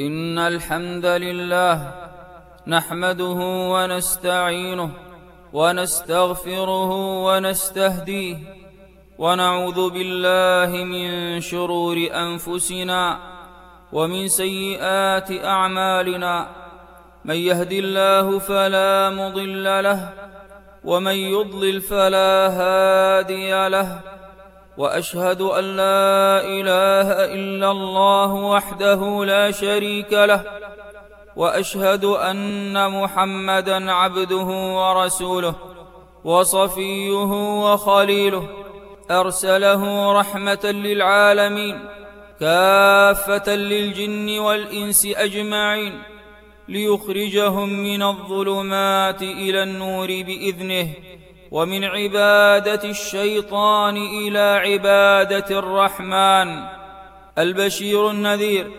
إن الحمد لله نحمده ونستعينه ونستغفره ونستهديه ونعوذ بالله من شرور أنفسنا ومن سيئات أعمالنا من يهد الله فلا مضل له ومن يضلل فلا هادي له وأشهد أن لا إله إلا الله وحده لا شريك له وأشهد أن محمدا عبده ورسوله وصفيه وخليله أرسله رحمة للعالمين كافة للجن والإنس أجمعين ليخرجهم من الظلمات إلى النور بإذنه. ومن عبادة الشيطان إلى عبادة الرحمن. البشير النذير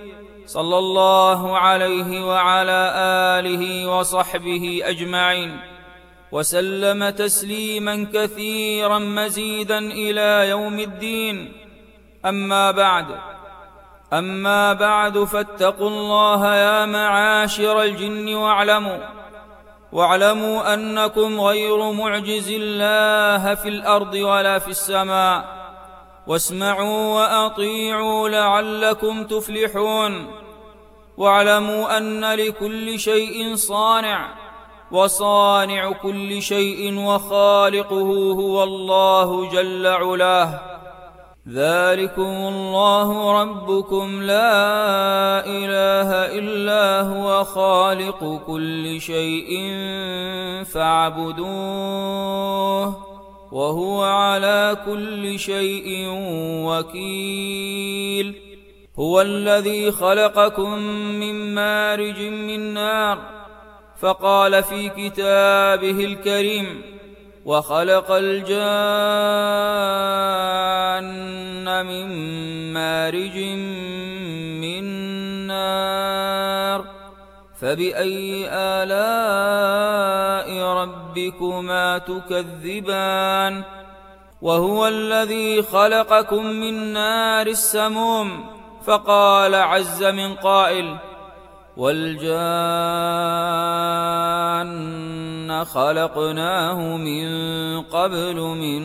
صلى الله عليه وعلى آله وصحبه أجمعين. وسلم تسليما كثيرا مزيدا إلى يوم الدين. أما بعد أما بعد فاتقوا الله يا معاشر الجن واعلموا واعلموا أنكم غير معجز الله في الأرض ولا في السماء. واسمعوا وأطيعوا لعلكم تفلحون. واعلموا أن لكل شيء صانع وصانع كل شيء وخالقه هو الله جل علاه. ذلكم الله ربكم لا اله الا هو خالق كل شيء فاعبدوه وهو على كل شيء وكيل. هو الذي خلقكم من مارج من نار فقال في كتابه الكريم وخلق الجان من مارج من نار فبأي آلاء ربكما تكذبان وهو الذي خلقكم من نار السموم فقال عز من قائل والجان خلقناه من قبل من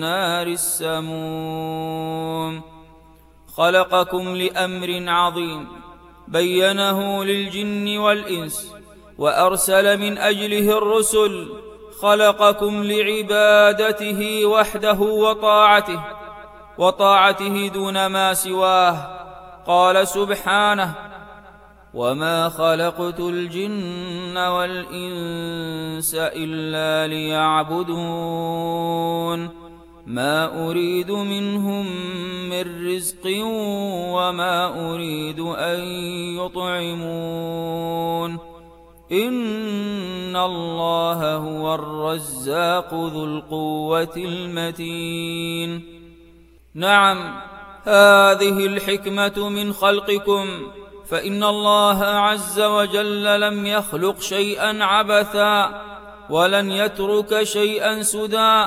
نار السموم. خلقكم لأمر عظيم بينه للجن والإنس وأرسل من أجله الرسل خلقكم لعبادته وحده وطاعته وطاعته دون ما سواه. قال سبحانه وما خلقت الجن والانس الا ليعبدون ما اريد منهم من رزق وما اريد ان يطعمون ان الله هو الرزاق ذو القوه المتين نعم هذه الحكمه من خلقكم فإن الله عز وجل لم يخلق شيئا عبثا ولن يترك شيئا سدى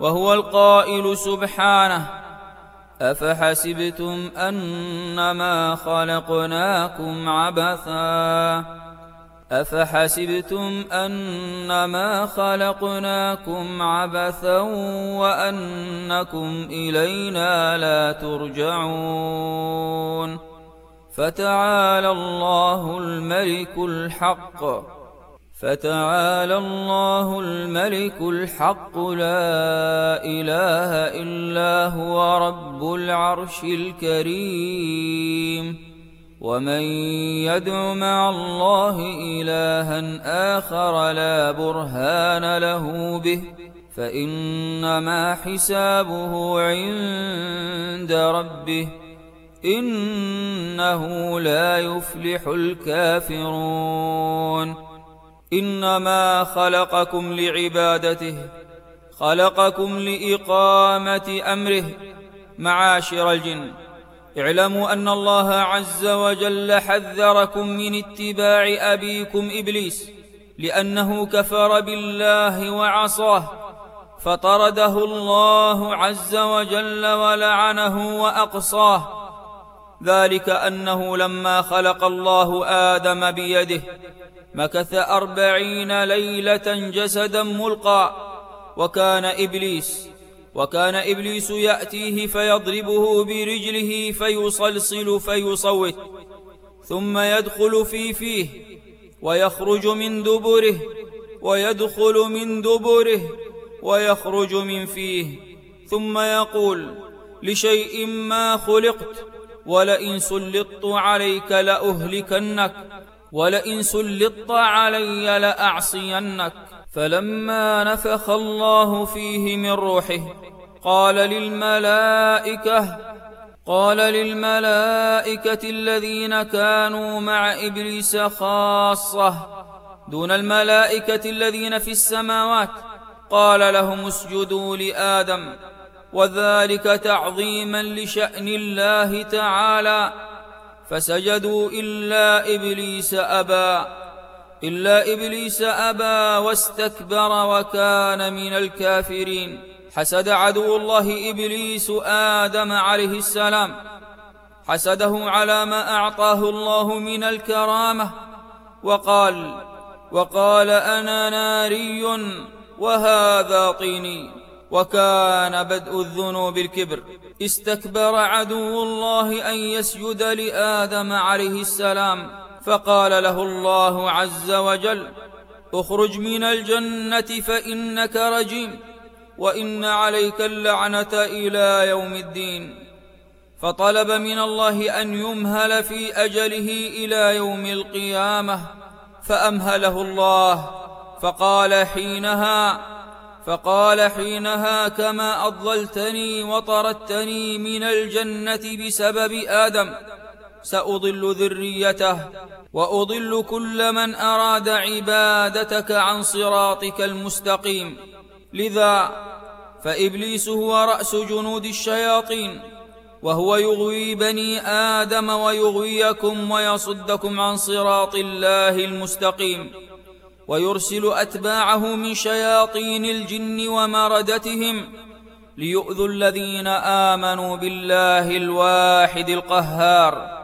وهو القائل سبحانه أفحسبتم أنما خلقناكم عبثا أفحسبتم أنما خلقناكم عبثا وأنكم إلينا لا ترجعون فتعالى الله الملك الحق. فتعالى الله الملك الحق. لا إله إلا هو رب العرش الكريم. ومن يدع مع الله إلها آخر لا برهان له به. فإنما حسابه عند ربه. إنه لا يفلح الكافرون. إنما خلقكم لعبادته خلقكم لإقامة أمره. معاشر الجن اعلموا أن الله عز وجل حذركم من اتباع أبيكم إبليس لأنه كفر بالله وعصاه فطرده الله عز وجل ولعنه وأقصاه. ذلك أنه لما خلق الله آدم بيده مكث أربعين ليلة جسدا ملقى وكان إبليس وكان إبليس يأتيه فيضربه برجله فيصلصل فيصوت ثم يدخل في فيه ويخرج من دبره ويدخل من دبره ويخرج من فيه ثم يقول لشيء ما خلقت ولئن سلطت عليك لأهلكنك ولئن سلطت علي لأعصينك. فلما نفخ الله فيه من روحه قال للملائكة قال للملائكة الذين كانوا مع إبليس خاصة دون الملائكة الذين في السماوات قال لهم اسجدوا لآدم. وذلك تعظيما لشأن الله تعالى. فسجدوا إلا إبليس أبى إلا إبليس أبى واستكبر وكان من الكافرين. حسد عدو الله إبليس آدم عليه السلام. حسده على ما أعطاه الله من الكرامة. وقال وقال أنا ناري وهذا طيني. وكان بدء الذنوب الكبر. استكبر عدو الله أن يسجد لآدم عليه السلام فقال له الله عز وجل اخرج من الجنة فإنك رجيم وإن عليك اللعنة إلى يوم الدين. فطلب من الله أن يمهل في أجله إلى يوم القيامة فأمهله الله فقال حينها فقال حينها كما أضللتني وطردتني من الجنة بسبب آدم. سأضل ذريته وأضل كل من أراد عبادتك عن صراطك المستقيم. لذا فإبليس هو رأس جنود الشياطين وهو يغوي بني آدم ويغويكم ويصدكم عن صراط الله المستقيم. ويرسل أتباعه من شياطين الجن ومردتهم ليؤذوا الذين آمنوا بالله الواحد القهار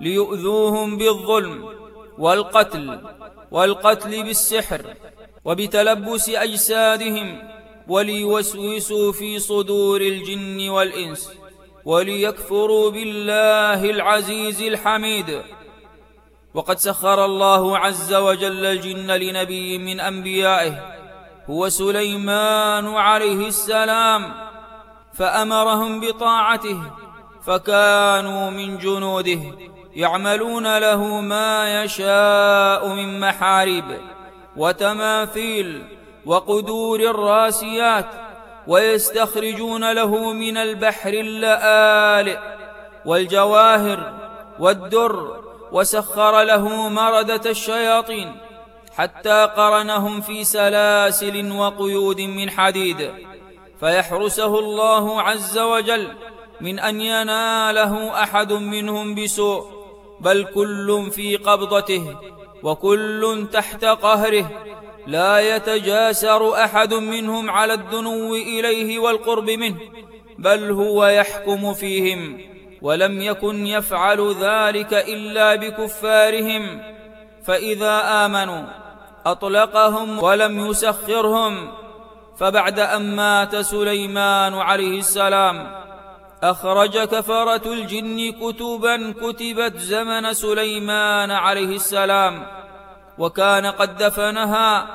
ليؤذوهم بالظلم والقتل والقتل بالسحر وبتلبس أجسادهم وليوسوسوا في صدور الجن والإنس وليكفروا بالله العزيز الحميد. وقد سخر الله عز وجل الجن لنبي من أنبيائه هو سليمان عليه السلام فأمرهم بطاعته فكانوا من جنوده يعملون له ما يشاء من محارب وتماثيل وقدور الراسيات ويستخرجون له من البحر اللآلئ والجواهر والدر وسخر له مردة الشياطين حتى قرنهم في سلاسل وقيود من حديد فيحرسه الله عز وجل من أن يناله أحد منهم بسوء بل كل في قبضته وكل تحت قهره لا يتجاسر أحد منهم على الدنو إليه والقرب منه بل هو يحكم فيهم. ولم يكن يفعل ذلك إلا بكفارهم. فإذا آمنوا أطلقهم ولم يسخرهم. فبعد أن مات سليمان عليه السلام أخرج كفرة الجن كتبا كتبت زمن سليمان عليه السلام. وكان قد دفنها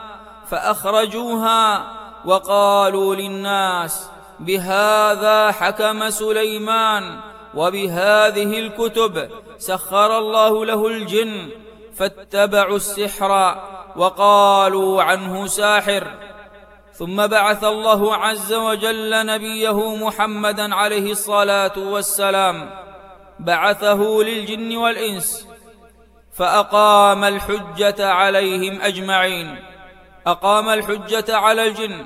فأخرجوها وقالوا للناس بهذا حكم سليمان وبهذه الكتب سخر الله له الجن فاتبعوا السحر وقالوا عنه ساحر. ثم بعث الله عز وجل نبيه محمدا عليه الصلاة والسلام. بعثه للجن والإنس فأقام الحجة عليهم أجمعين. أقام الحجة على الجن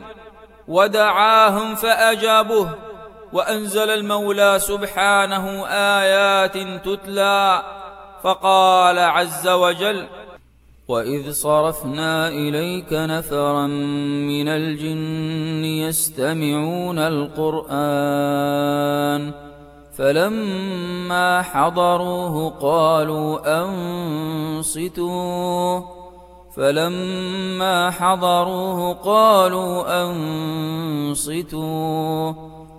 ودعاهم فأجابوه وأنزل المولى سبحانه آيات تتلى فقال عز وجل وإذ صرفنا إليك نفرا من الجن يستمعون القرآن فلما حضروه قالوا أنصتوا فلما حضروه قالوا أنصتوا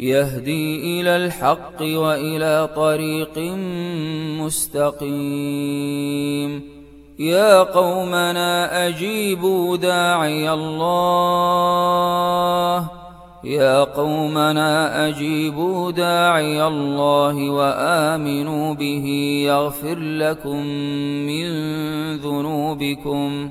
يهدي إلى الحق وإلى طريق مستقيم. يا قومنا أجيبوا داعي الله. يا قومنا أجيبوا داعي الله وآمنوا به. يغفر لكم من ذنوبكم.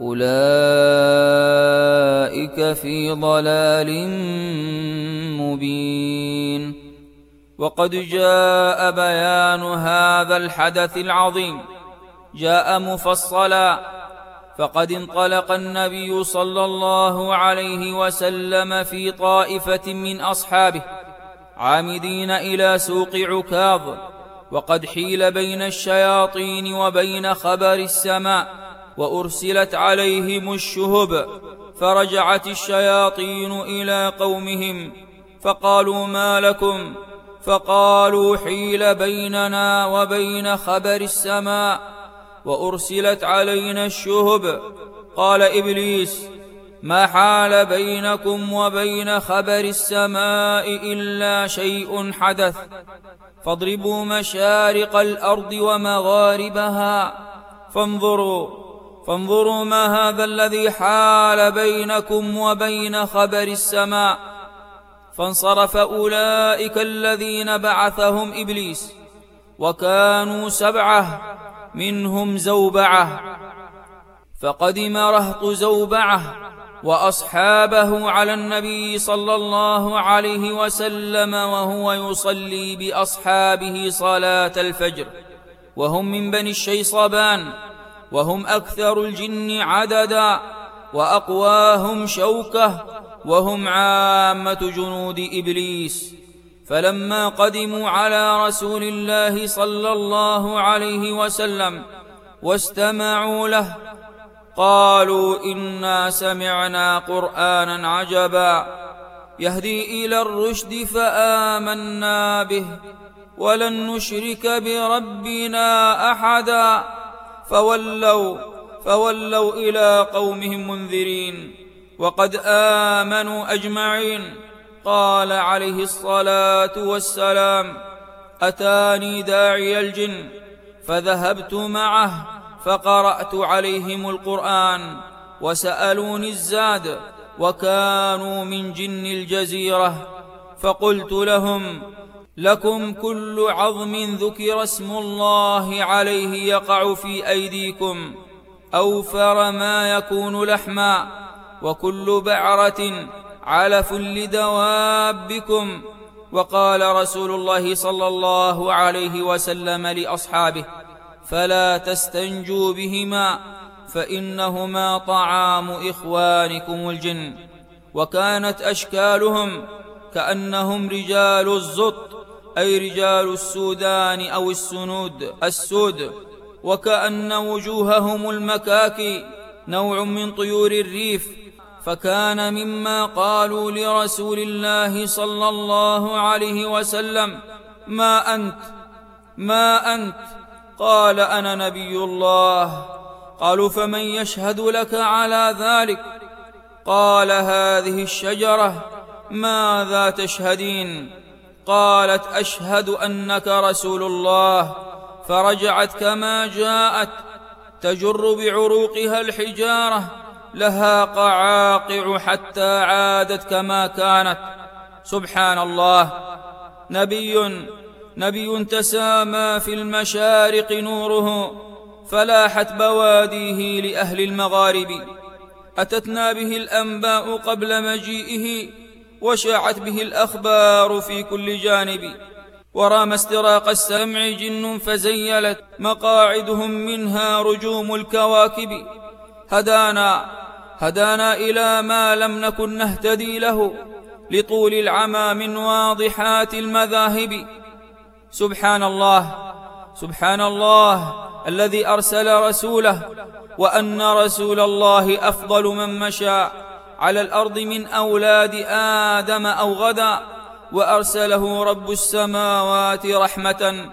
أولئك في ضلال مبين. وقد جاء بيان هذا الحدث العظيم. جاء مفصلا. فقد انطلق النبي صلى الله عليه وسلم في طائفة من أصحابه عامدين إلى سوق عكاظ وقد حيل بين الشياطين وبين خبر السماء. وأرسلت عليهم الشهب فرجعت الشياطين إلى قومهم فقالوا ما لكم؟ فقالوا حيل بيننا وبين خبر السماء وأرسلت علينا الشهب. قال إبليس ما حال بينكم وبين خبر السماء إلا شيء حدث؟ فاضربوا مشارق الأرض ومغاربها فانظروا فانظروا ما هذا الذي حال بينكم وبين خبر السماء. فانصرف أولئك الذين بعثهم إبليس وكانوا سبعة منهم زوبعة. فقدم رهط زوبعة وأصحابه على النبي صلى الله عليه وسلم وهو يصلي بأصحابه صلاة الفجر. وهم من بني الشيصبان وهم أكثر الجن عددا وأقواهم شوكة وهم عامة جنود إبليس. فلما قدموا على رسول الله صلى الله عليه وسلم واستمعوا له قالوا إنا سمعنا قرآنا عجبا يهدي إلى الرشد فآمنا به ولن نشرك بربنا أحدا. فولوا فولوا إلى قومهم منذرين وقد آمنوا أجمعين. قال عليه الصلاة والسلام أتاني داعي الجن فذهبت معه فقرأت عليهم القرآن وسألوني الزاد وكانوا من جن الجزيرة فقلت لهم لكم كل عظم ذكر اسم الله عليه يقع في أيديكم أوفر ما يكون لحما وكل بعرة علف لدوابكم وقال رسول الله صلى الله عليه وسلم لأصحابه فلا تستنجوا بهما فإنهما طعام إخوانكم الجن. وكانت أشكالهم كأنهم رجال الزط. أي رجال السودان أو السنود السود. وكأن وجوههم المكاكي نوع من طيور الريف. فكان مما قالوا لرسول الله صلى الله عليه وسلم ما أنت؟ ما أنت؟ قال أنا نبي الله. قالوا فمن يشهد لك على ذلك؟ قال هذه الشجرة ماذا تشهدين؟ قالت أشهد أنك رسول الله فرجعت كما جاءت تجر بعروقها الحجارة لها قعاقع حتى عادت كما كانت. سبحان الله. نبي نبي تسامى في المشارق نوره فلاحت بواديه لأهل المغارب. أتتنا به الأنباء قبل مجيئه وشاعت به الأخبار في كل جانب. ورام استراق السمع جن فزيلت مقاعدهم منها رجوم الكواكب. هدانا هدانا إلى ما لم نكن نهتدي له لطول العمى من واضحات المذاهب. سبحان الله سبحان الله الذي أرسل رسوله وأن رسول الله أفضل من مشى على الأرض من أولاد آدم أو غدا وأرسله رب السماوات رحمة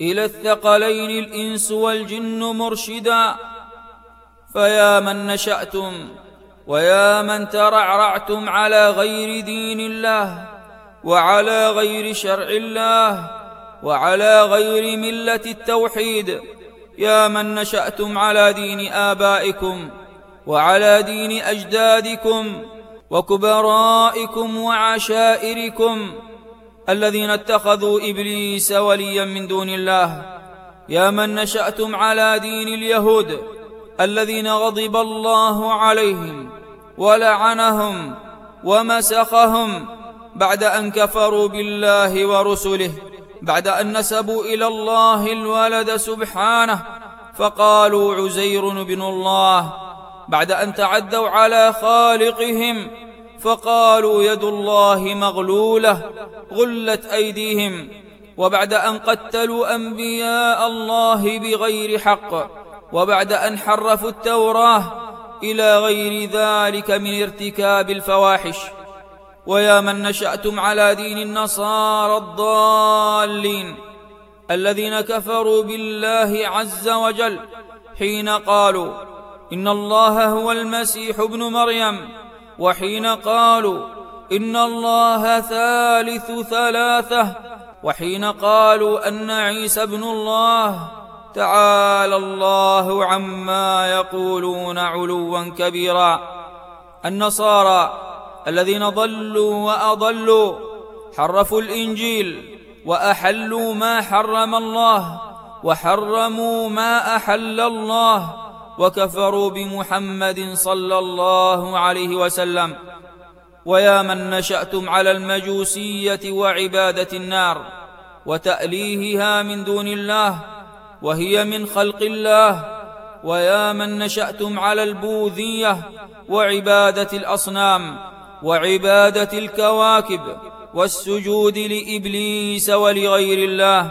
إلى الثقلين الإنس والجن مرشدا. فيا من نشأتم ويا من ترعرعتم على غير دين الله وعلى غير شرع الله وعلى غير ملة التوحيد. يا من نشأتم على دين آبائكم وعلى دين أجدادكم وكبرائكم وعشائركم الذين اتخذوا إبليس وليا من دون الله. يا من نشأتم على دين اليهود الذين غضب الله عليهم ولعنهم ومسخهم بعد أن كفروا بالله ورسله بعد أن نسبوا إلى الله الولد سبحانه فقالوا عزير بن الله بعد أن تعدوا على خالقهم فقالوا يد الله مغلولة غلت أيديهم وبعد أن قتلوا أنبياء الله بغير حق وبعد أن حرفوا التوراة إلى غير ذلك من ارتكاب الفواحش ويا من نشأتم على دين النصارى الضالين الذين كفروا بالله عز وجل حين قالوا ان الله هو المسيح ابن مريم. وحين قالوا ان الله ثالث ثلاثة. وحين قالوا ان عيسى ابن الله. تعالى الله عما يقولون علوا كبيرا. النصارى الذين ضلوا واضلوا حرفوا الانجيل واحلوا ما حرم الله وحرموا ما احل الله. وكفروا بمحمد صلى الله عليه وسلم. ويا من نشأتم على المجوسية وعبادة النار وتأليهها من دون الله وهي من خلق الله. ويا من نشأتم على البوذية وعبادة الأصنام وعبادة الكواكب والسجود لإبليس ولغير الله.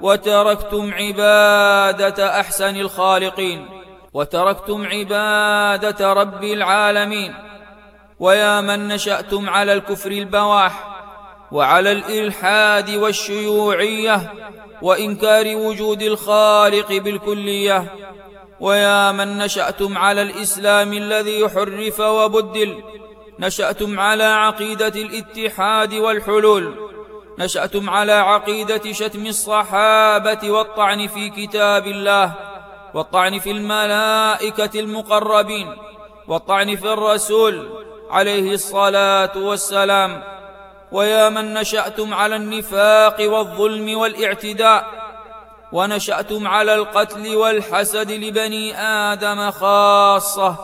وتركتم عبادة أحسن الخالقين. وتركتم عبادة رب العالمين. ويا من نشأتم على الكفر البواح وعلى الإلحاد والشيوعية وإنكار وجود الخالق بالكلية. ويا من نشأتم على الإسلام الذي حرف وبدل. نشأتم على عقيدة الاتحاد والحلول. نشأتم على عقيدة شتم الصحابة والطعن في كتاب الله. والطعن في الملائكة المقربين والطعن في الرسول عليه الصلاة والسلام. ويا من نشأتم على النفاق والظلم والاعتداء ونشأتم على القتل والحسد لبني آدم خاصة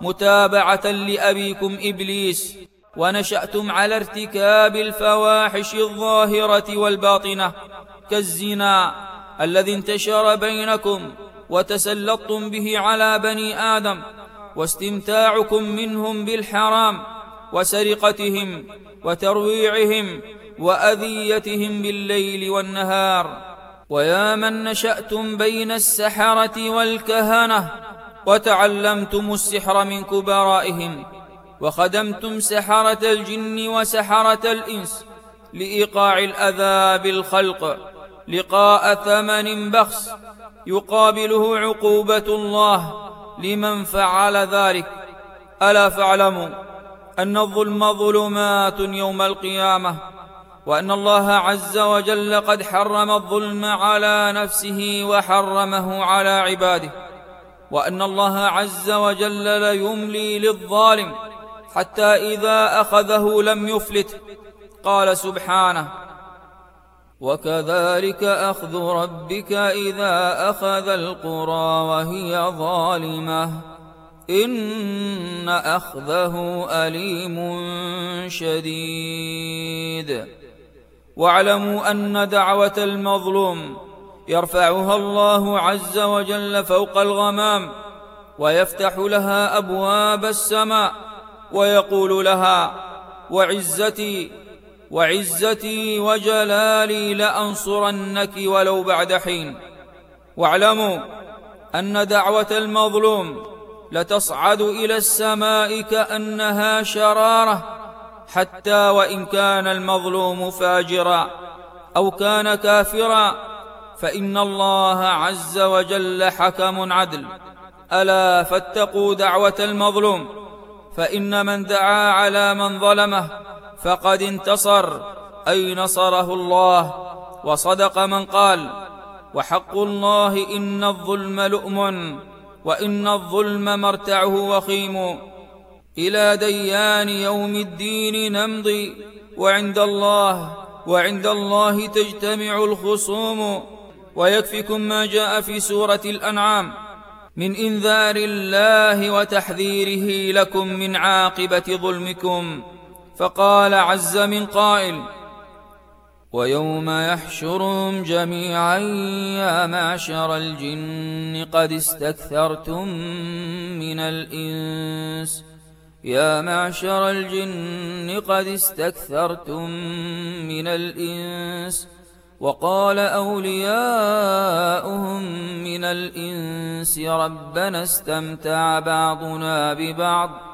متابعة لأبيكم إبليس. ونشأتم على ارتكاب الفواحش الظاهرة والباطنة كالزنا الذي انتشر بينكم وتسلطتم به على بني آدم واستمتاعكم منهم بالحرام وسرقتهم وترويعهم وأذيتهم بالليل والنهار. ويا من نشأتم بين السحرة والكهنة وتعلمتم السحر من كبرائهم وخدمتم سحرة الجن وسحرة الإنس لإيقاع الأذى بالخلق لقاء ثمن بخس يقابله عقوبة الله لمن فعل ذلك. ألا فاعلموا أن الظلم ظلمات يوم القيامة وأن الله عز وجل قد حرم الظلم على نفسه وحرمه على عباده وأن الله عز وجل ليملي للظالم حتى إذا أخذه لم يفلت. قال سبحانه وكذلك أخذ ربك إذا أخذ القرى وهي ظالمة. إن أخذه أليم شديد. واعلموا أن دعوة المظلوم يرفعها الله عز وجل فوق الغمام ويفتح لها أبواب السماء ويقول لها وعزتي وعزتي وجلالي لأنصرنك ولو بعد حين. واعلموا أن دعوة المظلوم لتصعد إلى السماء كأنها شرارة حتى وإن كان المظلوم فاجرا أو كان كافرا فإن الله عز وجل حكم عدل. ألا فاتقوا دعوة المظلوم فإن من دعا على من ظلمه فقد انتصر أي نصره الله وصدق من قال وحق الله إن الظلم لؤم وإن الظلم مرتعه وخيم. إلى ديان يوم الدين نمضي وعند الله وعند الله تجتمع الخصوم. ويكفكم ما جاء في سورة الأنعام من إنذار الله وتحذيره لكم من عاقبة ظلمكم. فقال عز من قائل ويوم يحشرهم جميعا يا معشر الجن قد استكثرتم من الإنس. يا معشر الجن قد استكثرتم من الإنس. وقال أولياؤهم من الإنس ربنا استمتع بعضنا ببعض.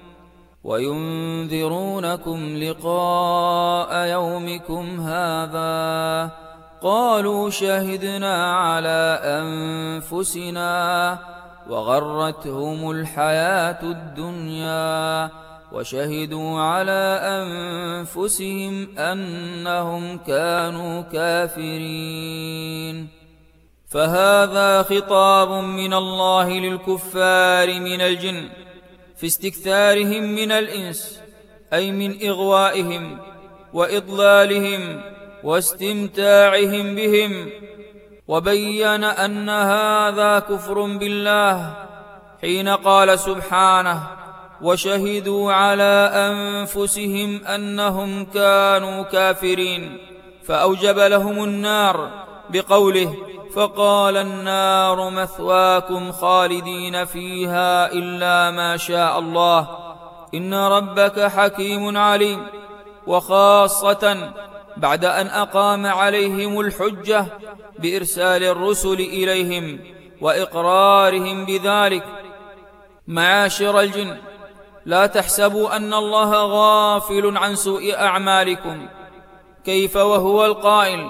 وينذرونكم لقاء يومكم هذا قالوا شهدنا على أنفسنا وغرتهم الحياة الدنيا وشهدوا على أنفسهم أنهم كانوا كافرين. فهذا خطاب من الله للكفار من الجن. في استكثارهم من الإنس أي من إغوائهم وإضلالهم واستمتاعهم بهم وبين أن هذا كفر بالله حين قال سبحانه وشهدوا على أنفسهم أنهم كانوا كافرين فأوجب لهم النار بقوله فقال النار مثواكم خالدين فيها إلا ما شاء الله. إن ربك حكيم عليم. وخاصة بعد أن أقام عليهم الحجة بإرسال الرسل إليهم وإقرارهم بذلك. معاشر الجن لا تحسبوا أن الله غافل عن سوء أعمالكم. كيف وهو القائل؟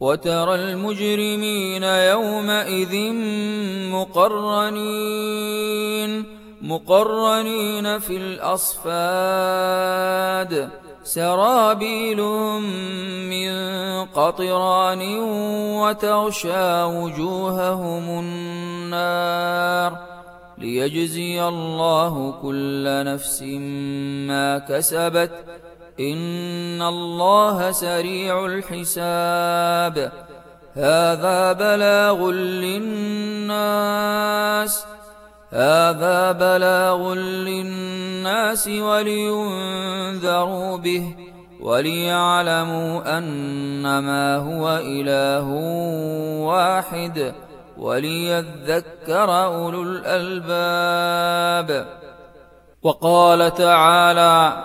وترى المجرمين يومئذ مقرنين مقرنين في الأصفاد. سرابيل من قطران وتغشى وجوههم النار. ليجزي الله كل نفس ما كسبت إن الله سريع الحساب هذا بلاغ للناس هذا بلاغ للناس ولينذروا به وليعلموا أنما هو إله واحد وليذكر أولو الألباب وقال تعالى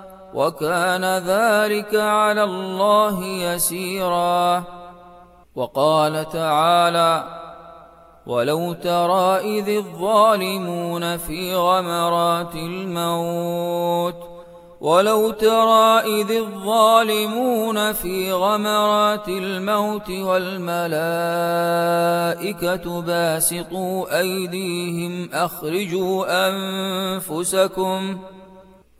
وكان ذلك على الله يسيرا. وقال تعالى ولو ترى إذ الظالمون في غمرات الموت ولو ترى إذ الظالمون في غمرات الموت والملائكة باسطوا أيديهم أخرجوا أنفسكم ۖ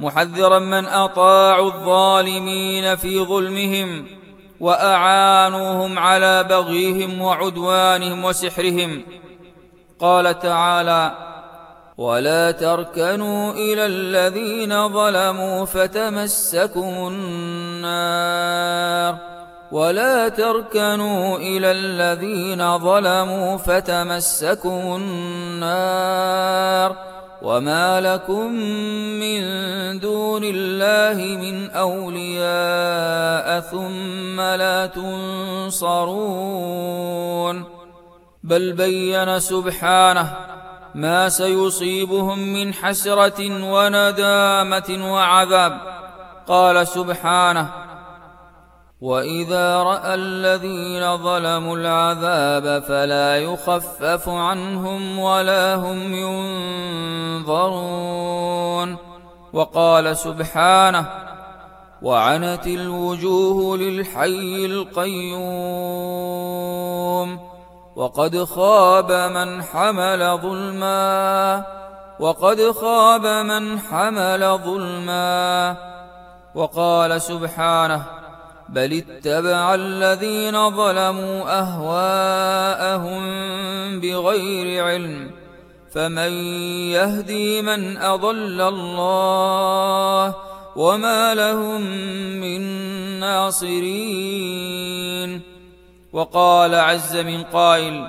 محذرا من أطاعوا الظالمين في ظلمهم وأعانوهم على بغيهم وعدوانهم وسحرهم. قال تعالى ولا تركنوا إلى الذين ظلموا فتمسكم النار. ولا تركنوا إلى الذين ظلموا فتمسكم النار. وما لكم من دون الله من أولياء ثم لا تنصرون بل بين سبحانه ما سيصيبهم من حسرة وندامة وعذاب قال سبحانه واذا راى الذين ظلموا العذاب فلا يخفف عنهم ولا هم ينظرون وقال سبحانه وعنت الوجوه للحي القيوم وقد خاب من حمل ظلما وقد خاب من حمل ظلما وقال سبحانه بل اتبع الذين ظلموا أهواءهم بغير علم فمن يهدي من أضل الله وما لهم من ناصرين وقال عز من قائل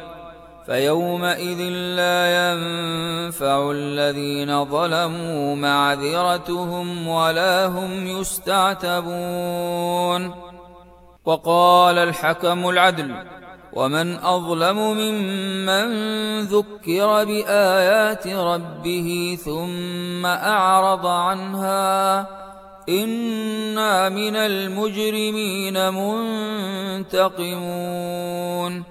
فيومئذ لا ينفع الذين ظلموا معذرتهم ولا هم يستعتبون وقال الحكم العدل ومن أظلم ممن ذكر بآيات ربه ثم أعرض عنها إنا من المجرمين منتقمون.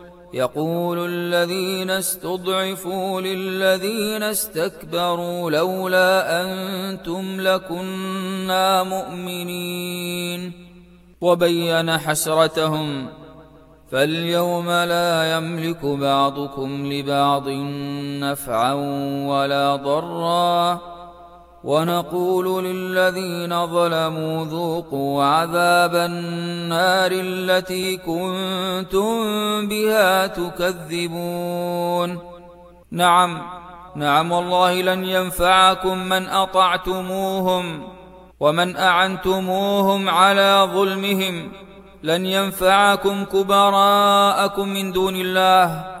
يقول الذين استضعفوا للذين استكبروا لولا أنتم لكنا مؤمنين. وبين حسرتهم فاليوم لا يملك بعضكم لبعض نفعا ولا ضرا. ونقول للذين ظلموا ذوقوا عذاب النار التي كنتم بها تكذبون. نعم نعم والله لن ينفعكم من أطعتموهم ومن أعنتموهم على ظلمهم. لن ينفعكم كبراءكم من دون الله.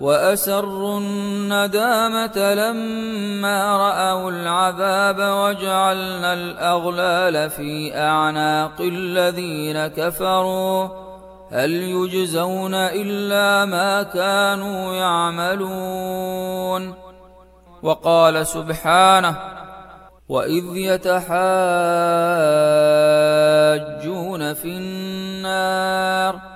وأسروا الندامة لما رأوا العذاب وجعلنا الأغلال في أعناق الذين كفروا. هل يجزون إلا ما كانوا يعملون؟ وقال سبحانه وإذ يتحاجون في النار.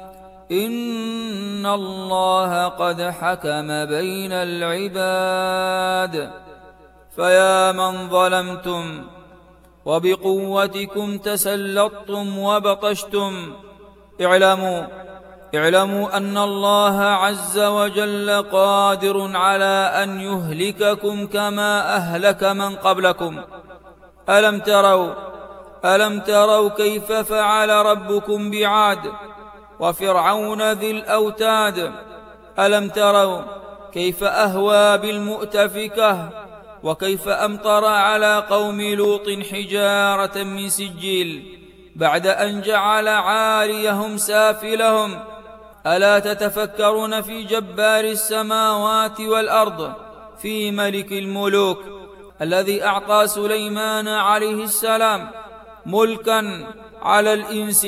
إن الله قد حكم بين العباد فيا من ظلمتم وبقوتكم تسلطتم وبطشتم اعلموا اعلموا أن الله عز وجل قادر على أن يهلككم كما أهلك من قبلكم. ألم تروا ألم تروا كيف فعل ربكم بعاد وفرعون ذي الأوتاد. ألم تروا كيف أهوى بالمؤتفكة وكيف أمطر على قوم لوط حجارة من سجيل بعد أن جعل عاليهم سافلهم. ألا تتفكرون في جبار السماوات والأرض في ملك الملوك الذي أعطى سليمان عليه السلام ملكا على الإنس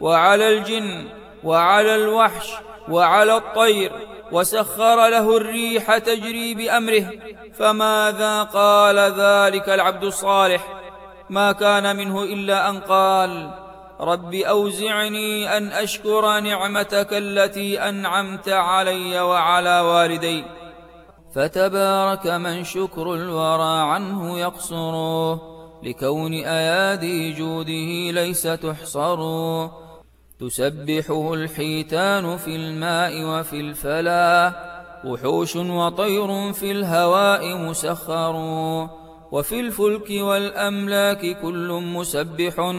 وعلى الجن وعلى الوحش وعلى الطير وسخر له الريح تجري بأمره فماذا قال ذلك العبد الصالح؟ ما كان منه إلا أن قال رب أوزعني أن أشكر نعمتك التي أنعمت علي وعلى والدي. فتبارك من شكر الورى عنه يقصر لكون أيادي جوده ليس تحصر تسبحه الحيتان في الماء وفي الفلا وحوش وطير في الهواء مسخر. وفي الفلك والأملاك كل مسبح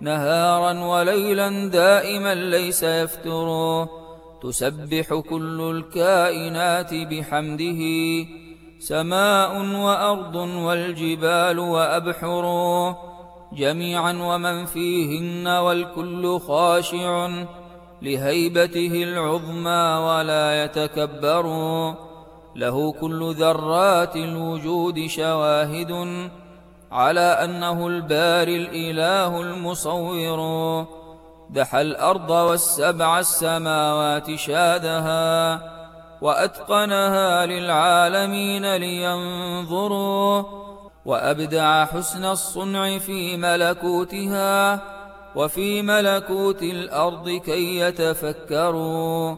نهارا وليلا دائما ليس يفتر. تسبح كل الكائنات بحمده سماء وأرض والجبال وأبحر. جميعا ومن فيهن والكل خاشع لهيبته العظمى ولا يتكبر. له كل ذرات الوجود شواهد على أنه الباري الإله المصور. دحى الأرض والسبع السماوات شادها وأتقنها للعالمين لينظروا. وأبدع حسن الصنع في ملكوتها وفي ملكوت الأرض كي يتفكروا.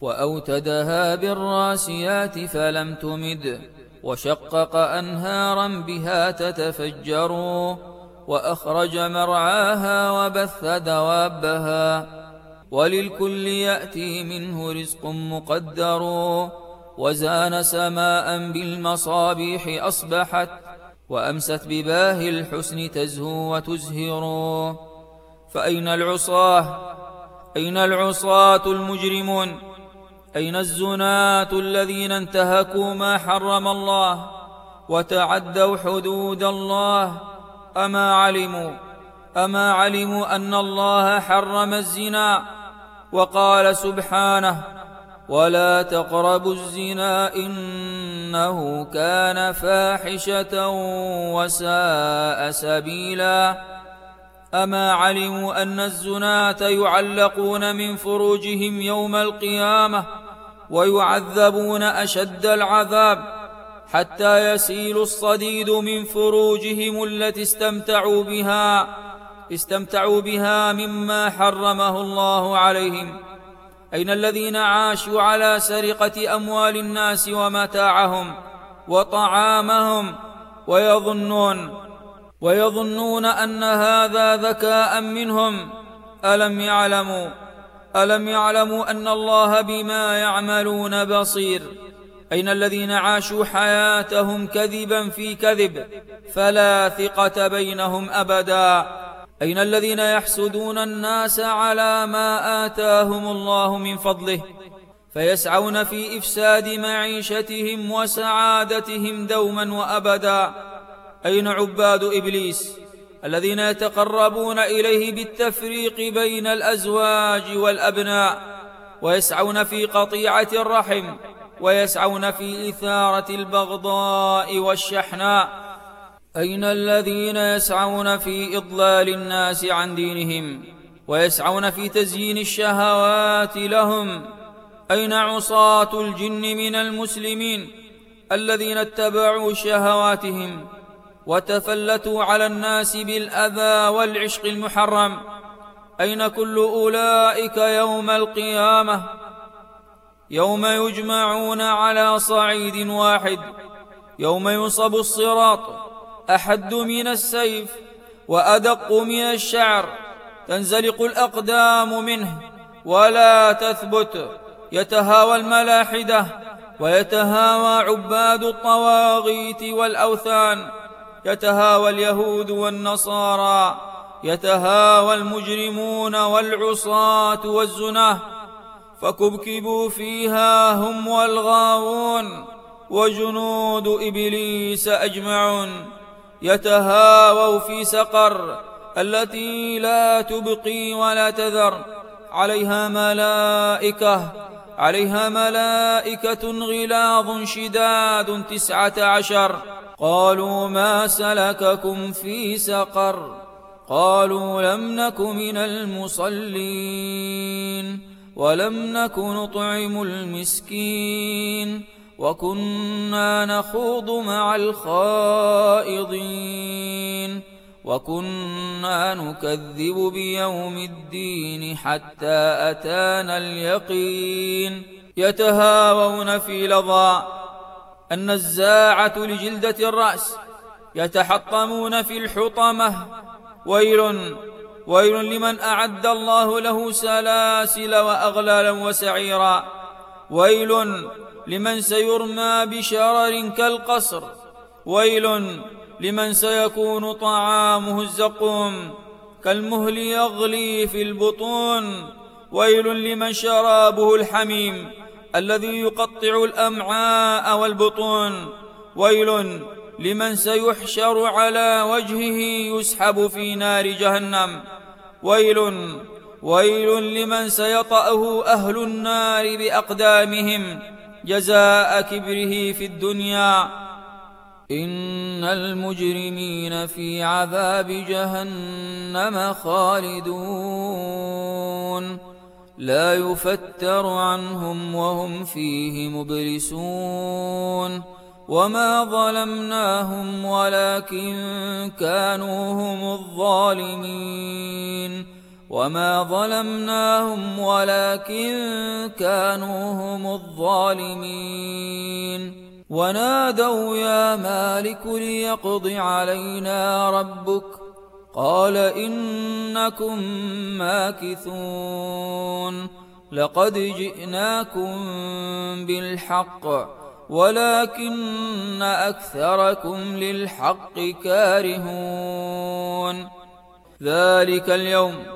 وأوتدها بالراسيات فلم تمد وشقق أنهارا بها تتفجر وأخرج مرعاها وبث دوابها. وللكل يأتي منه رزق مقدر. وزان سماء بالمصابيح أصبحت وأمست بباه الحسن تزهو وتزهر. فأين العصاة؟ أين العصاة المجرمون؟ أين الزناة الذين انتهكوا ما حرم الله وتعدوا حدود الله؟ أما علموا أما علموا أن الله حرم الزنا؟ وقال سبحانه ولا تقربوا الزنا إنه كان فاحشة وساء سبيلا أما علموا أن الزناة يعلقون من فروجهم يوم القيامة ويعذبون أشد العذاب حتى يسيل الصديد من فروجهم التي استمتعوا بها استمتعوا بها مما حرمه الله عليهم أين الذين عاشوا على سرقة أموال الناس ومتاعهم وطعامهم ويظنون ويظنون أن هذا ذكاء منهم؟ ألم يعلموا؟ ألم يعلموا أن الله بما يعملون بصير؟ أين الذين عاشوا حياتهم كذبا في كذب؟ فلا ثقة بينهم أبدا. أين الذين يحسدون الناس على ما آتاهم الله من فضله؟ فيسعون في إفساد معيشتهم وسعادتهم دوما وأبدا. أين عباد إبليس الذين يتقربون إليه بالتفريق بين الأزواج والأبناء؟ ويسعون في قطيعة الرحم ويسعون في إثارة البغضاء والشحناء. أين الذين يسعون في إضلال الناس عن دينهم ويسعون في تزيين الشهوات لهم؟ أين عصاة الجن من المسلمين الذين اتبعوا شهواتهم وتفلتوا على الناس بالأذى والعشق المحرم؟ أين كل أولئك يوم القيامة؟ يوم يجمعون على صعيد واحد يوم يصب الصراط أحد من السيف وأدق من الشعر تنزلق الأقدام منه ولا تثبت يتهاوى الملاحدة ويتهاوى عباد الطواغيت والأوثان يتهاوى اليهود والنصارى يتهاوى المجرمون والعصاة والزناه فكبكبوا فيها هم والغاوون وجنود إبليس أجمعون. يتهاووا في سقر التي لا تبقي ولا تذر. عليها ملائكة عليها ملائكة غلاظ شداد تسعة عشر. قالوا ما سلككم في سقر؟ قالوا لم نك من المصلين ولم نك نطعم المسكين. وكنا نخوض مع الخائضين وكنا نكذب بيوم الدين حتى أتانا اليقين. يتهاوون في لظى النزاعة لجلدة الرأس يتحطمون في الحطمة. ويل ويل لمن أعد الله له سلاسل وأغلالا وسعيرا. ويل لمن سيرمى بشرر كالقصر. ويل لمن سيكون طعامه الزقوم. كالمهل يغلي في البطون. ويل لمن شرابه الحميم. الذي يقطع الأمعاء والبطون. ويل لمن سيحشر على وجهه يسحب في نار جهنم. ويل ويل لمن سيطأه أهل النار بأقدامهم. جزاء كبره في الدنيا. إن المجرمين في عذاب جهنم خالدون. لا يفتر عنهم وهم فيه مبلسون. وما ظلمناهم ولكن كانوا هم الظالمين. وما ظلمناهم ولكن كانوا هم الظالمين ونادوا يا مالك ليقض علينا ربك قال إنكم ماكثون لقد جئناكم بالحق ولكن أكثركم للحق كارهون ذلك اليوم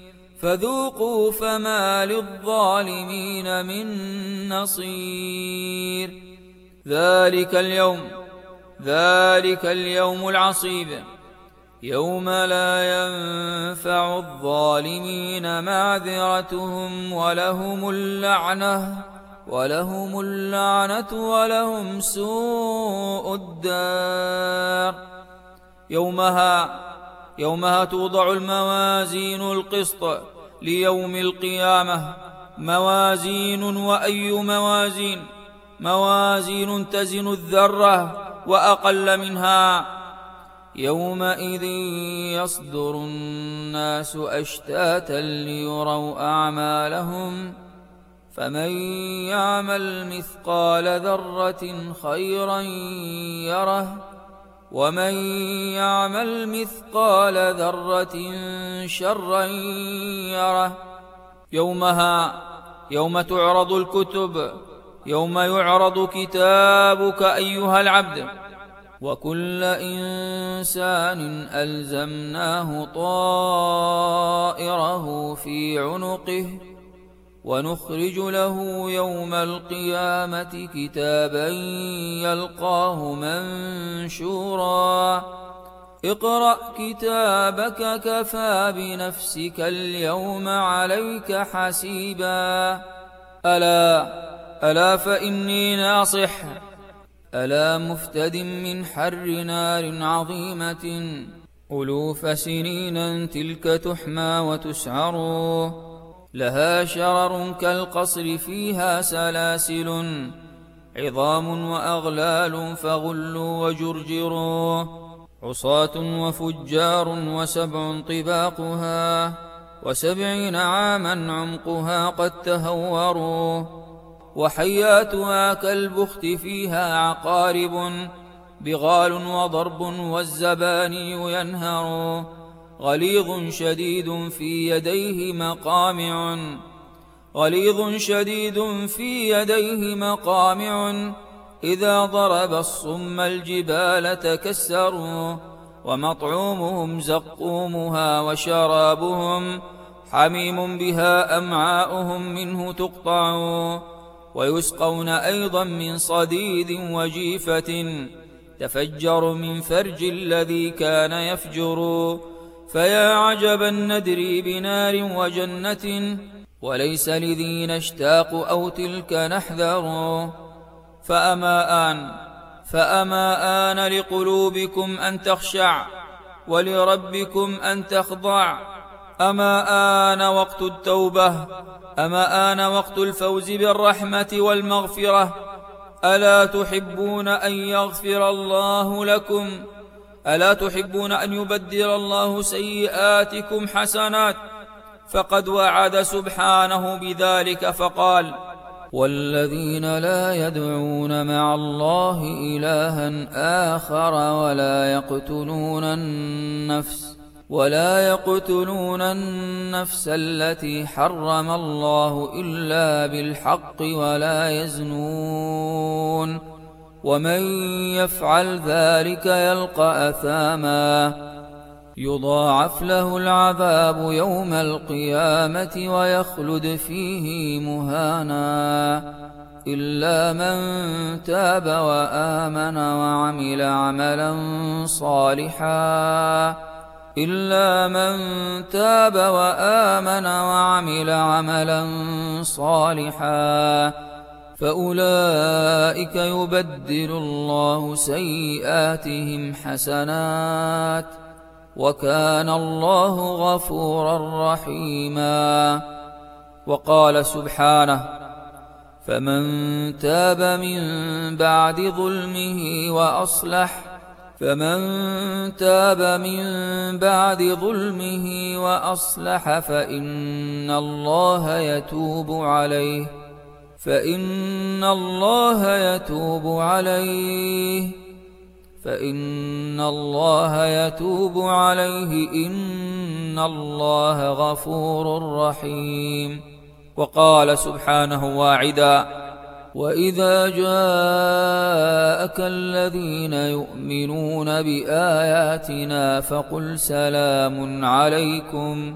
فذوقوا فما للظالمين من نصير. ذلك اليوم ذلك اليوم العصيب. يوم لا ينفع الظالمين معذرتهم ولهم اللعنة ولهم اللعنة ولهم سوء الدار. يومها يومها توضع الموازين القسط ليوم القيامة. موازين وأي موازين؟ موازين تزن الذرة وأقل منها. يومئذ يصدر الناس أشتاتا ليروا أعمالهم. فمن يعمل مثقال ذرة خيرا يره ومن يعمل مثقال ذرة شرا يره. يومها يوم تعرض الكتب يوم يعرض كتابك أيها العبد. وكل إنسان ألزمناه طائره في عنقه. ونخرج له يوم القيامة كتابا يلقاه منشورا. اقرأ كتابك كفى بنفسك اليوم عليك حسيبا. ألا ألا فإني ناصح. ألا مفتد من حر نار عظيمة. ألوف سنين تلك تحمى وتسعر. لها شرر كالقصر فيها سلاسل عظام وأغلال فغلوا وجرجروا عصاة وفجار وسبع طباقها وسبعين عاما عمقها قد تهوروا وحياتها كالبخت فيها عقارب بغال وضرب والزباني ينهر غليظ شديد في يديه مقامع. غليظ شديد في يديه مقامع. إذا ضرب الصم الجبال تكسروا ومطعومهم زقومها وشرابهم. حميم بها أمعاؤهم منه تقطع ويسقون أيضا من صديد وجيفة. تفجر من فرج الذي كان يفجر. فيا عجبا ندري بنار وجنة وليس لذين اشتاق أو تلك نحذر فأما آن فأما آن لقلوبكم أن تخشع ولربكم أن تخضع. أما آن وقت التوبة أما آن وقت الفوز بالرحمة والمغفرة. ألا تحبون أن يغفر الله لكم؟ ألا تحبون أن يبدل الله سيئاتكم حسنات؟ فقد وعد سبحانه بذلك فقال والذين لا يدعون مع الله إلها آخر ولا يقتلون النفس ولا يقتلون النفس التي حرم الله إلا بالحق ولا يزنون. ومن يفعل ذلك يلقى أثاما. يضاعف له العذاب يوم القيامة ويخلد فيه مهانا. إلا من تاب وآمن وعمل عملا صالحا. إلا من تاب وآمن وعمل عملا صالحا. فأولئك يبدل الله سيئاتهم حسنات وكان الله غفورا رحيما. وقال سبحانه فمن تاب من بعد ظلمه وأصلح فمن تاب من بعد ظلمه وأصلح فإن الله يتوب عليه. فإن الله يتوب عليه فإن الله يتوب عليه إن الله غفور رحيم. وقال سبحانه واعدا وإذا جاءك الذين يؤمنون بآياتنا فقل سلام عليكم.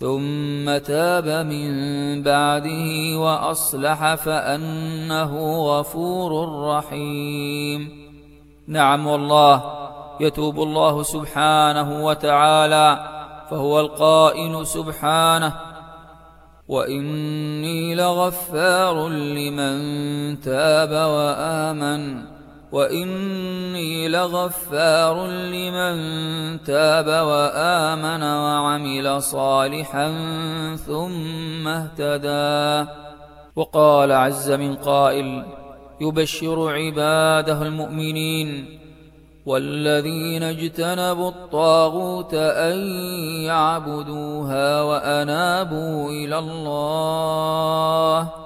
ثم تاب من بعده وأصلح فأنه غفور رحيم. نعم والله يتوب الله سبحانه وتعالى فهو القائل سبحانه. وإني لغفار لمن تاب وآمن. وإني لغفار لمن تاب وآمن وعمل صالحا ثم اهتدى وقال عز من قائل يبشر عباده المؤمنين والذين اجتنبوا الطاغوت أن يعبدوها وأنابوا إلى الله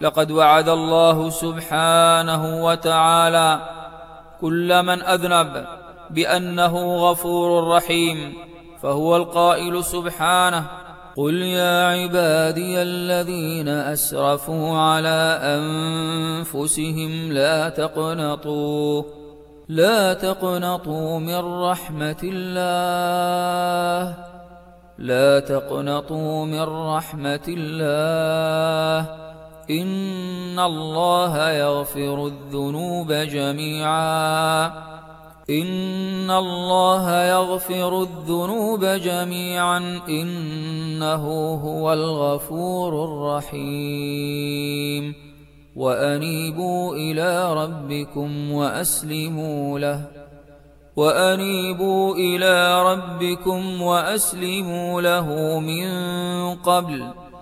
لقد وعد الله سبحانه وتعالى كل من أذنب بأنه غفور رحيم فهو القائل سبحانه قل يا عبادي الذين أسرفوا على أنفسهم لا تقنطوا لا تقنطوا من رحمة الله لا تقنطوا من رحمة الله. إن الله يغفر الذنوب جميعا. إن الله يغفر الذنوب جميعا. إنه هو الغفور الرحيم. وأنيبوا إلى ربكم وأسلموا له. وأنيبوا إلى ربكم وأسلموا له من قبل.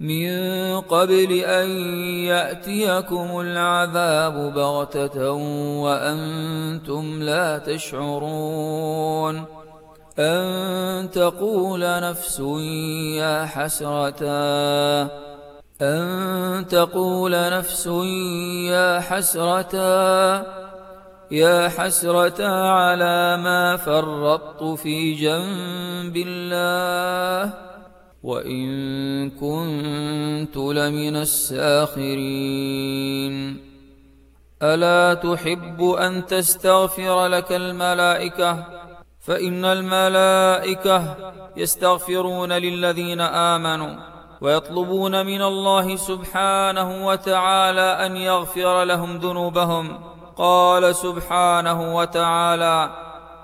من قبل أن يأتيكم العذاب بغتة وأنتم لا تشعرون أن تقول نفس يا حسرتا أن تقول نفس يا حسرتا يا حسرتا على ما فرطت في جنب الله. وإن كنت لمن الساخرين. ألا تحب أن تستغفر لك الملائكة؟ فإن الملائكة يستغفرون للذين آمنوا ويطلبون من الله سبحانه وتعالى أن يغفر لهم ذنوبهم. قال سبحانه وتعالى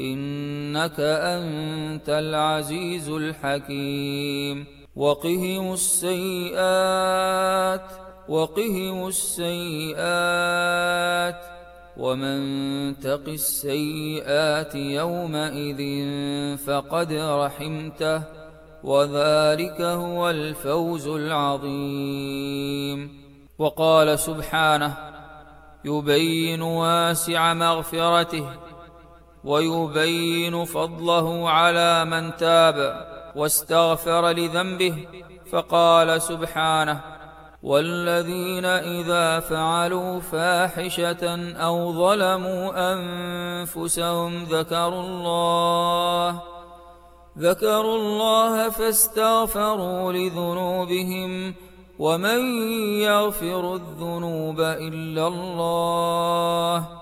إنك أنت العزيز الحكيم. وقهم السيئات وقهم السيئات ومن تق السيئات يومئذ فقد رحمته وذلك هو الفوز العظيم. وقال سبحانه يبين واسع مغفرته ويبين فضله على من تاب واستغفر لذنبه فقال سبحانه والذين إذا فعلوا فاحشة أو ظلموا أنفسهم ذكروا الله ذكروا الله فاستغفروا لذنوبهم ومن يغفر الذنوب إلا الله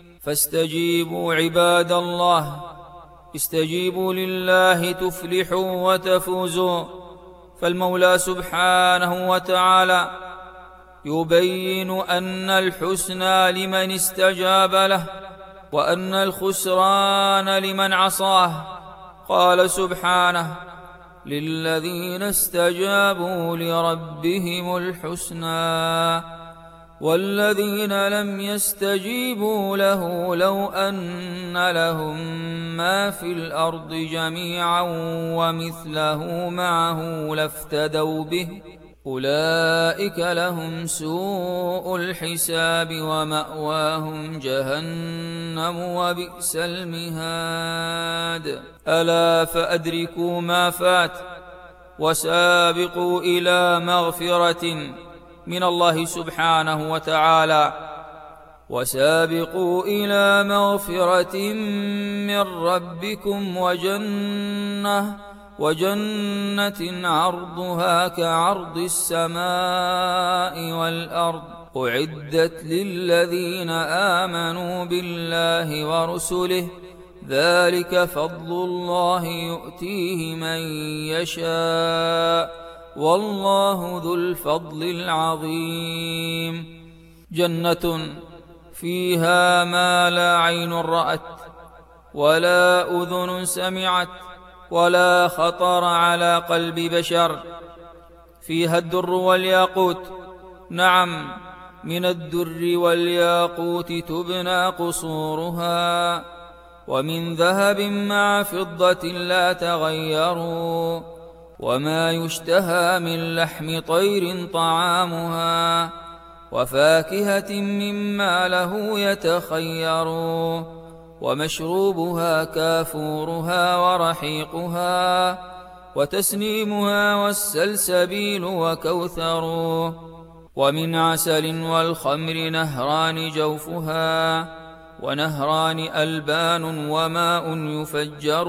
فاستجيبوا عباد الله. استجيبوا لله تفلحوا وتفوزوا. فالمولى سبحانه وتعالى يبين أن الحسنى لمن استجاب له وأن الخسران لمن عصاه. قال سبحانه للذين استجابوا لربهم الحسنى. والذين لم يستجيبوا له لو أن لهم ما في الأرض جميعا ومثله معه لافتدوا به. أولئك لهم سوء الحساب ومأواهم جهنم وبئس المهاد. ألا فأدركوا ما فات وسابقوا إلى مغفرة من الله سبحانه وتعالى. وسابقوا إلى مغفرة من ربكم وجنة وجنة عرضها كعرض السماء والأرض. أعدت للذين آمنوا بالله ورسله ذلك فضل الله يؤتيه من يشاء. والله ذو الفضل العظيم. جنة فيها ما لا عين رأت ولا أذن سمعت ولا خطر على قلب بشر. فيها الدر والياقوت. نعم من الدر والياقوت تبنى قصورها. ومن ذهب مع فضة لا تغيروا. وما يشتهى من لحم طير طعامها وفاكهة مما له يتخير ومشروبها كافورها ورحيقها وتسنيمها والسلسبيل وكوثر ومن عسل والخمر نهران جوفها ونهران ألبان وماء يفجر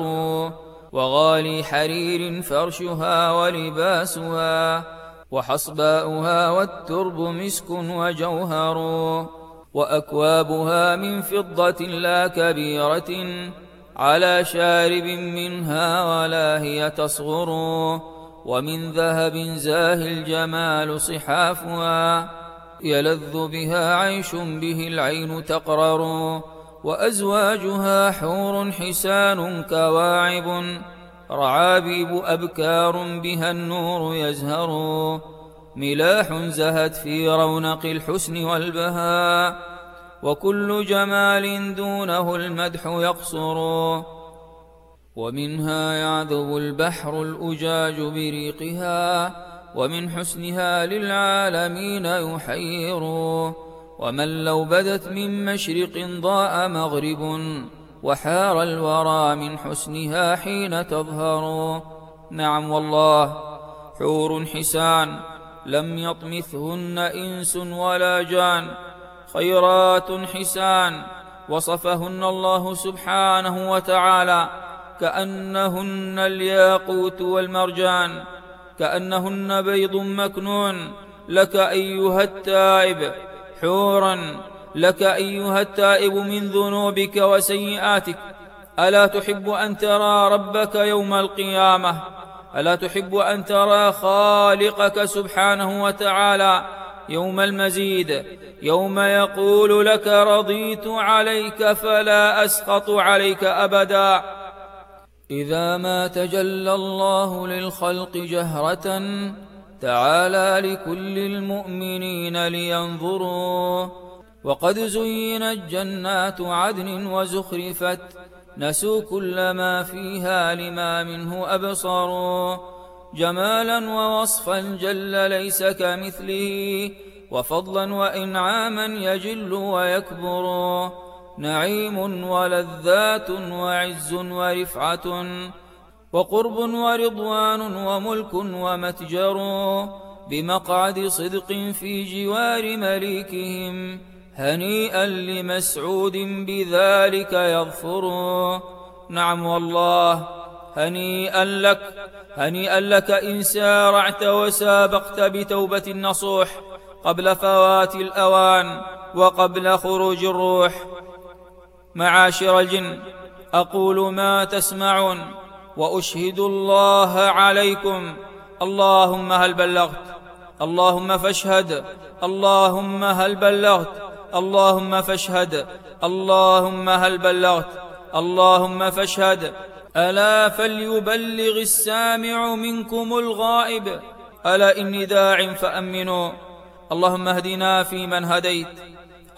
وغالي حرير فرشها ولباسها وحصباؤها والترب مسك وجوهر وأكوابها من فضة لا كبيرة على شارب منها ولا هي تصغر ومن ذهب زاهي الجمال صحافها يلذ بها عيش به العين تقرر وأزواجها حور حسان كواعب رعابيب أبكار بها النور يزهر ملاح زهت في رونق الحسن والبهاء وكل جمال دونه المدح يقصر ومنها يعذب البحر الأجاج بريقها ومن حسنها للعالمين يحير ومن لو بدت من مشرق ضاء مغرب وحار الورى من حسنها حين تظهر. نعم والله حور حسان لم يطمثهن إنس ولا جان. خيرات حسان وصفهن الله سبحانه وتعالى. كأنهن الياقوت والمرجان كأنهن بيض مكنون. لك أيها التائب حورا لك أيها التائب من ذنوبك وسيئاتك. ألا تحب أن ترى ربك يوم القيامة؟ ألا تحب أن ترى خالقك سبحانه وتعالى يوم المزيد؟ يوم يقول لك رضيت عليك فلا أسقط عليك أبدا. إذا ما تجلى الله للخلق جهرة تعالى لكل المؤمنين لينظروا. وقد زينت جنات عدن وزخرفت. نسوا كل ما فيها لما منه أبصروا. جمالا ووصفا جل ليس كمثله. وفضلا وإنعاما يجل ويكبر. نعيم ولذات وعز ورفعة. وقرب ورضوان وملك ومتجر بمقعد صدق في جوار مليكهم هنيئا لمسعود بذلك يظفر نعم والله هنيئا لك هنيئا لك إن سارعت وسابقت بتوبة النصوح قبل فوات الأوان وقبل خروج الروح. معاشر الجن أقول ما تسمعون. وأشهد الله عليكم. اللهم هل بلغت. اللهم فاشهد. اللهم هل بلغت. اللهم فاشهد. اللهم هل بلغت. اللهم فاشهد. ألا فليبلغ السامع منكم الغائب. ألا إني داع فأمنوا. اللهم اهدنا فيمن هديت.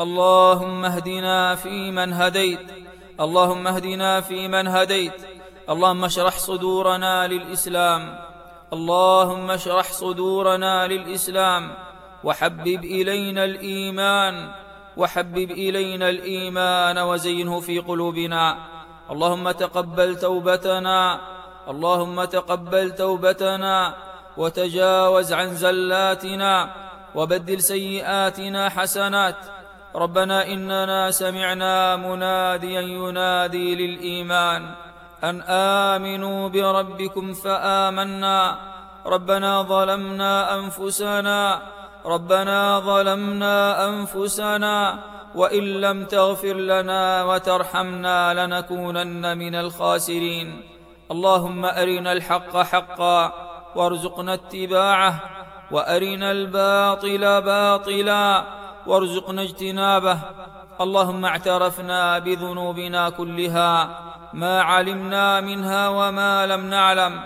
اللهم اهدنا فيمن هديت. اللهم اهدنا فيمن هديت. اللهم اشرح صدورنا للإسلام. اللهم اشرح صدورنا للإسلام. وحبب إلينا الإيمان. وحبب إلينا الإيمان وزينه في قلوبنا. اللهم تقبل توبتنا. اللهم تقبل توبتنا. وتجاوز عن زلاتنا. وبدل سيئاتنا حسنات. ربنا إننا سمعنا مناديا ينادي للإيمان. أن آمنوا بربكم فآمنا. ربنا ظلمنا أنفسنا. ربنا ظلمنا أنفسنا. وإن لم تغفر لنا وترحمنا لنكونن من الخاسرين. اللهم أرنا الحق حقا وارزقنا اتباعه. وأرنا الباطل باطلا وارزقنا اجتنابه. اللهم اعترفنا بذنوبنا كلها. ما علمنا منها وما لم نعلم.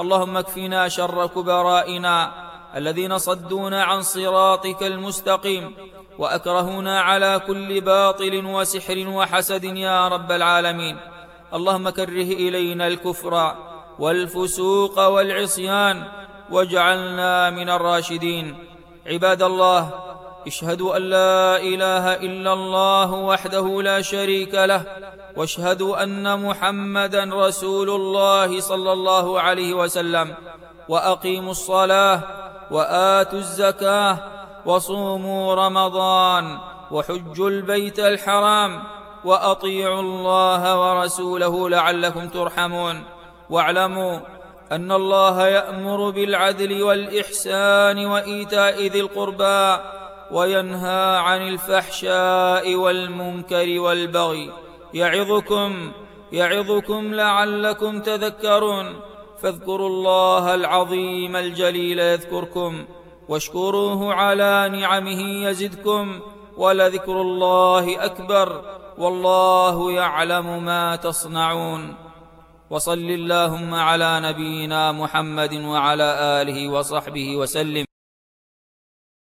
اللهم اكفنا شر كبرائنا الذين صدونا عن صراطك المستقيم وأكرهونا على كل باطل وسحر وحسد يا رب العالمين. اللهم كره إلينا الكفر والفسوق والعصيان واجعلنا من الراشدين. عباد الله اشهدوا أن لا إله إلا الله وحده لا شريك له واشهدوا أن محمدا رسول الله صلى الله عليه وسلم وأقيموا الصلاة وآتوا الزكاة وصوموا رمضان وحجوا البيت الحرام وأطيعوا الله ورسوله لعلكم ترحمون. واعلموا أن الله يأمر بالعدل والإحسان وإيتاء ذي القربى وينهى عن الفحشاء والمنكر والبغي. يعظكم يعظكم لعلكم تذكرون. فاذكروا الله العظيم الجليل يذكركم. واشكروه على نعمه يزدكم. ولذكر الله أكبر. والله يعلم ما تصنعون. وصل اللهم على نبينا محمد وعلى آله وصحبه وسلم.